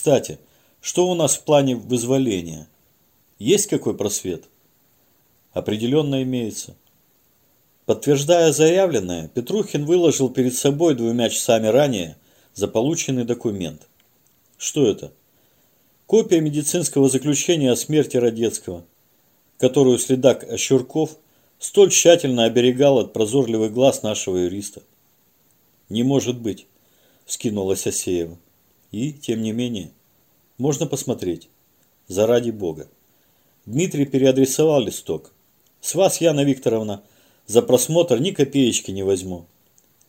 Кстати, что у нас в плане вызволения? Есть какой просвет? Определенно имеется. Подтверждая заявленное, Петрухин выложил перед собой двумя часами ранее заполученный документ. Что это? Копия медицинского заключения о смерти Родецкого, которую следак Ощурков столь тщательно оберегал от прозорливых глаз нашего юриста. «Не может быть», – вскинулась Асеева. «И, тем не менее, можно посмотреть. Заради Бога». Дмитрий переадресовал листок. «С вас, Яна Викторовна, за просмотр ни копеечки не возьму.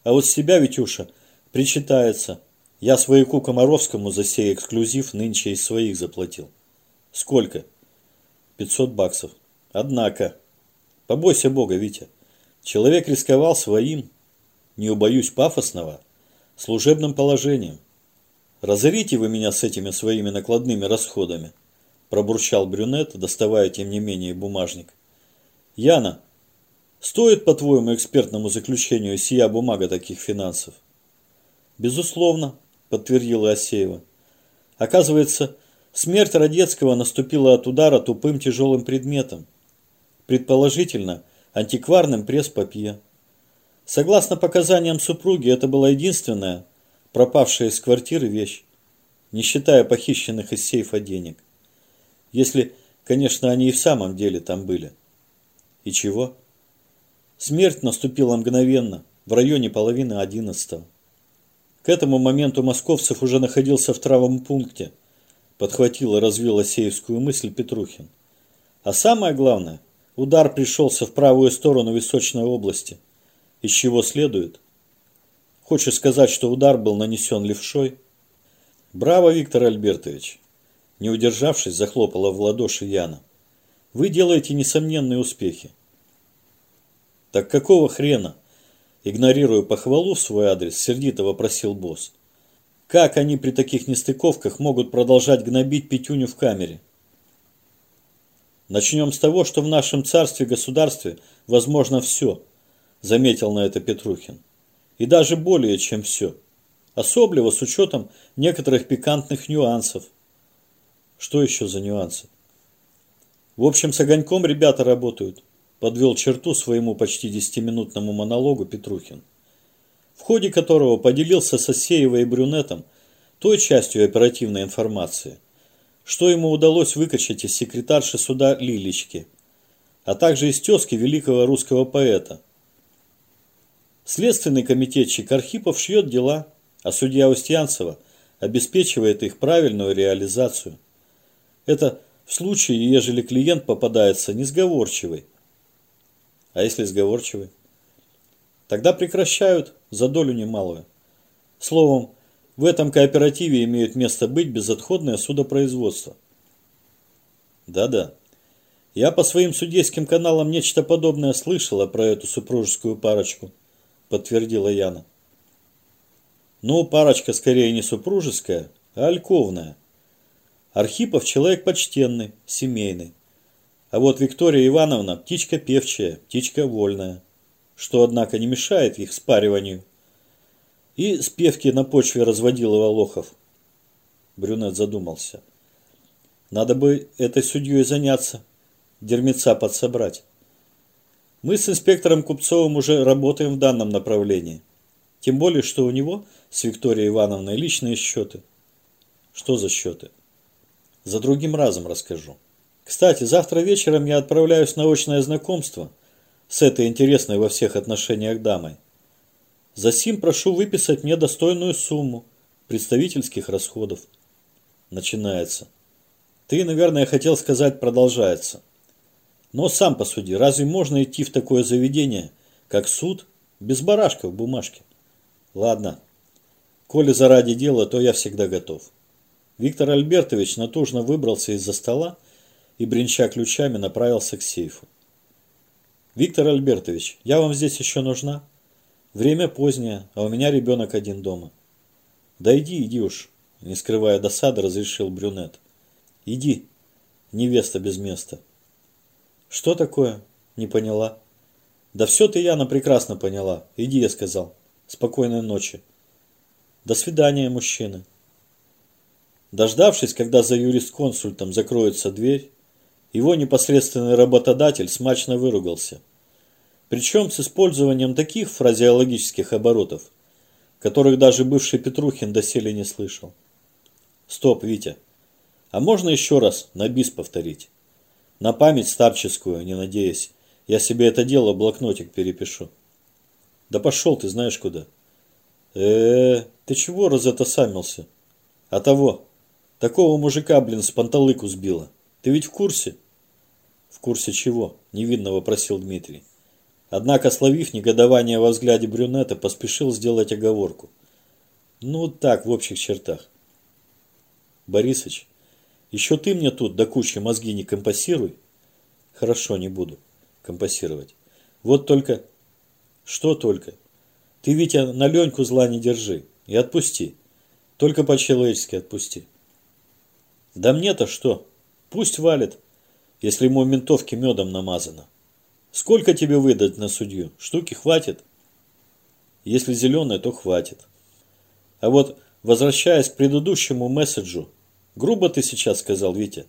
А вот с себя, Витюша, причитается. Я свояку Комаровскому за сей эксклюзив нынче из своих заплатил. Сколько? 500 баксов. Однако, побойся Бога, Витя. Человек рисковал своим, не убоюсь пафосного, служебным положением. Разорите вы меня с этими своими накладными расходами, пробурчал брюнет, доставая тем не менее бумажник. Яна, стоит, по твоему экспертному заключению, сия бумага таких финансов? Безусловно, подтвердила Асеева. Оказывается, смерть Родецкого наступила от удара тупым тяжелым предметом. Предположительно, антикварным пресс-папье. Согласно показаниям супруги, это была единственная пропавшая из квартиры вещь, не считая похищенных из сейфа денег. Если, конечно, они и в самом деле там были. И чего? Смерть наступила мгновенно, в районе половины одиннадцатого. К этому моменту Московцев уже находился в травом пункте, подхватил и развил осеевскую мысль Петрухин. А самое главное, удар пришелся в правую сторону височной области, из чего следует. Хочешь сказать, что удар был нанесен левшой? Браво, Виктор Альбертович! Не удержавшись, захлопала в ладоши Яна. Вы делаете несомненные успехи. Так какого хрена? Игнорируя похвалу в свой адрес, сердито вопросил босс. Как они при таких нестыковках могут продолжать гнобить Петюню в камере? Начнем с того, что в нашем царстве-государстве возможно все, заметил на это Петрухин. И даже более чем все. Особливо с учетом некоторых пикантных нюансов. Что еще за нюансы? В общем, с огоньком ребята работают подвел черту своему почти десятиминутному монологу Петрухин, в ходе которого поделился с Осеевой и Брюнетом той частью оперативной информации, что ему удалось выкачать из секретарши суда Лилечки, а также из тезки великого русского поэта. Следственный комитетчик Архипов шьет дела, а судья Устьянцева обеспечивает их правильную реализацию. Это в случае, ежели клиент попадается несговорчивый, а если сговорчивый? Тогда прекращают за долю немалую. Словом, в этом кооперативе имеют место быть безотходное судопроизводство. Да-да. Я по своим судейским каналам нечто подобное слышала про эту супружескую парочку, подтвердила Яна. Ну, парочка скорее не супружеская, а альковная. Архипов человек почтенный, семейный. А вот Виктория Ивановна птичка певчая, птичка вольная, что, однако, не мешает их спариванию. И спевки на почве разводил Волохов. Брюнет задумался. Надо бы этой судьей заняться, дермеца подсобрать. Мы с инспектором Купцовым уже работаем в данном направлении. Тем более, что у него с Викторией Ивановной личные счеты. Что за счеты? За другим разом расскажу. Кстати, завтра вечером я отправляюсь на очное знакомство с этой интересной во всех отношениях дамой. За сим прошу выписать мне достойную сумму представительских расходов. Начинается. Ты, наверное, хотел сказать продолжается. Но сам посуди, разве можно идти в такое заведение, как суд, без барашка в бумажке? Ладно, коли заради дела, то я всегда готов. Виктор Альбертович натужно выбрался из-за стола и, бренча ключами, направился к сейфу. «Виктор Альбертович, я вам здесь еще нужна? Время позднее, а у меня ребенок один дома». «Да иди, иди уж», – не скрывая досады, разрешил брюнет. «Иди, невеста без места». «Что такое?» – не поняла. «Да все ты, Яна, прекрасно поняла. Иди, я сказал. Спокойной ночи». «До свидания, мужчины». Дождавшись, когда за юрисконсультом закроется дверь, его непосредственный работодатель смачно выругался. Причем с использованием таких фразеологических оборотов, которых даже бывший Петрухин доселе не слышал. Стоп, Витя. А можно еще раз на бис повторить? На память старческую, не надеясь. Я себе это дело блокнотик перепишу. Да пошел ты знаешь куда. э, -э ты чего разотосамился? А того. Такого мужика, блин, с панталыку сбила. Ты ведь в курсе? В курсе чего? Невинно вопросил Дмитрий. Однако, словив негодование во взгляде брюнета, поспешил сделать оговорку. Ну, так, в общих чертах. Борисыч, еще ты мне тут до кучи мозги не компасируй. Хорошо, не буду компасировать. Вот только... Что только? Ты, Витя, на Леньку зла не держи и отпусти. Только по-человечески отпусти. Да мне-то что? Пусть валит, если ему ментовки медом намазано. Сколько тебе выдать на судью? Штуки хватит? Если зеленая, то хватит. А вот, возвращаясь к предыдущему месседжу, грубо ты сейчас сказал, Витя.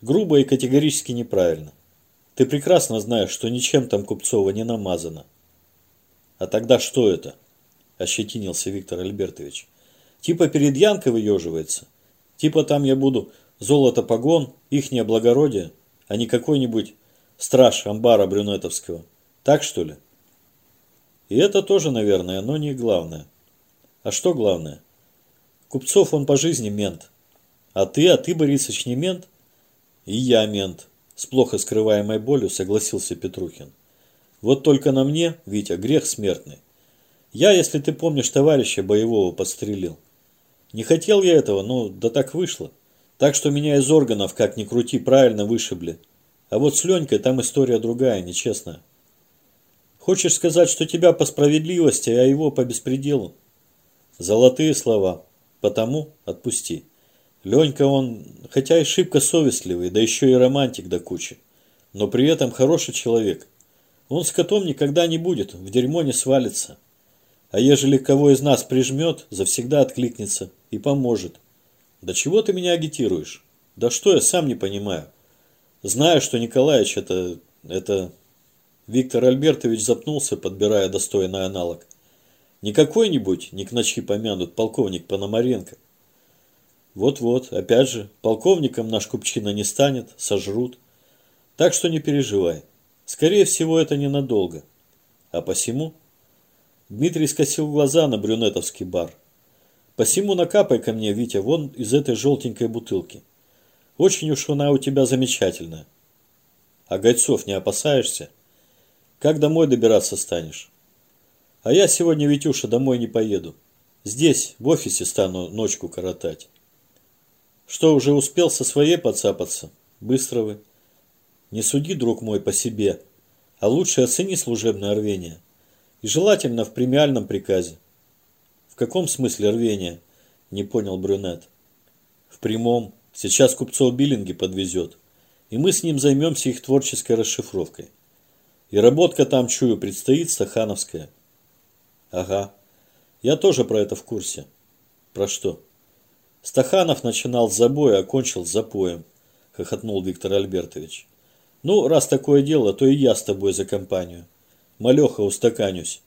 Грубо и категорически неправильно. Ты прекрасно знаешь, что ничем там Купцова не намазано. А тогда что это? Ощетинился Виктор Альбертович. Типа перед Янкой выеживается. Типа там я буду золото погон, ихнее благородие, а не какой-нибудь страж амбара брюнетовского. Так что ли? И это тоже, наверное, но не главное. А что главное? Купцов он по жизни мент. А ты, а ты, Борисович, не мент? И я мент. С плохо скрываемой болью согласился Петрухин. Вот только на мне, Витя, грех смертный. Я, если ты помнишь, товарища боевого подстрелил. Не хотел я этого, но да так вышло. Так что меня из органов, как ни крути, правильно вышибли. А вот с Ленькой там история другая, нечестная. Хочешь сказать, что тебя по справедливости, а его по беспределу? Золотые слова. Потому отпусти. Ленька он, хотя и шибко совестливый, да еще и романтик до кучи. Но при этом хороший человек. Он с котом никогда не будет, в дерьмо не свалится. А ежели кого из нас прижмет, завсегда откликнется и поможет. Да чего ты меня агитируешь? Да что я сам не понимаю. Знаю, что Николаевич это... это... Виктор Альбертович запнулся, подбирая достойный аналог. Не какой-нибудь, не к ночи помянут, полковник Пономаренко. Вот-вот, опять же, полковником наш Купчина не станет, сожрут. Так что не переживай. Скорее всего, это ненадолго. А посему Дмитрий скосил глаза на брюнетовский бар. «Посему накапай ко мне, Витя, вон из этой желтенькой бутылки. Очень уж она у тебя замечательная. А гайцов не опасаешься? Как домой добираться станешь? А я сегодня, Витюша, домой не поеду. Здесь, в офисе стану ночку коротать. Что, уже успел со своей подцапаться? Быстро вы. Не суди, друг мой, по себе, а лучше оцени служебное рвение». И желательно в премиальном приказе. В каком смысле рвения? Не понял брюнет. В прямом. Сейчас купцов Биллинги подвезет. И мы с ним займемся их творческой расшифровкой. И работка там, чую, предстоит стахановская. Ага. Я тоже про это в курсе. Про что? Стаханов начинал с забоя, а кончил с запоем, хохотнул Виктор Альбертович. Ну, раз такое дело, то и я с тобой за компанию. Малеха, устаканюсь.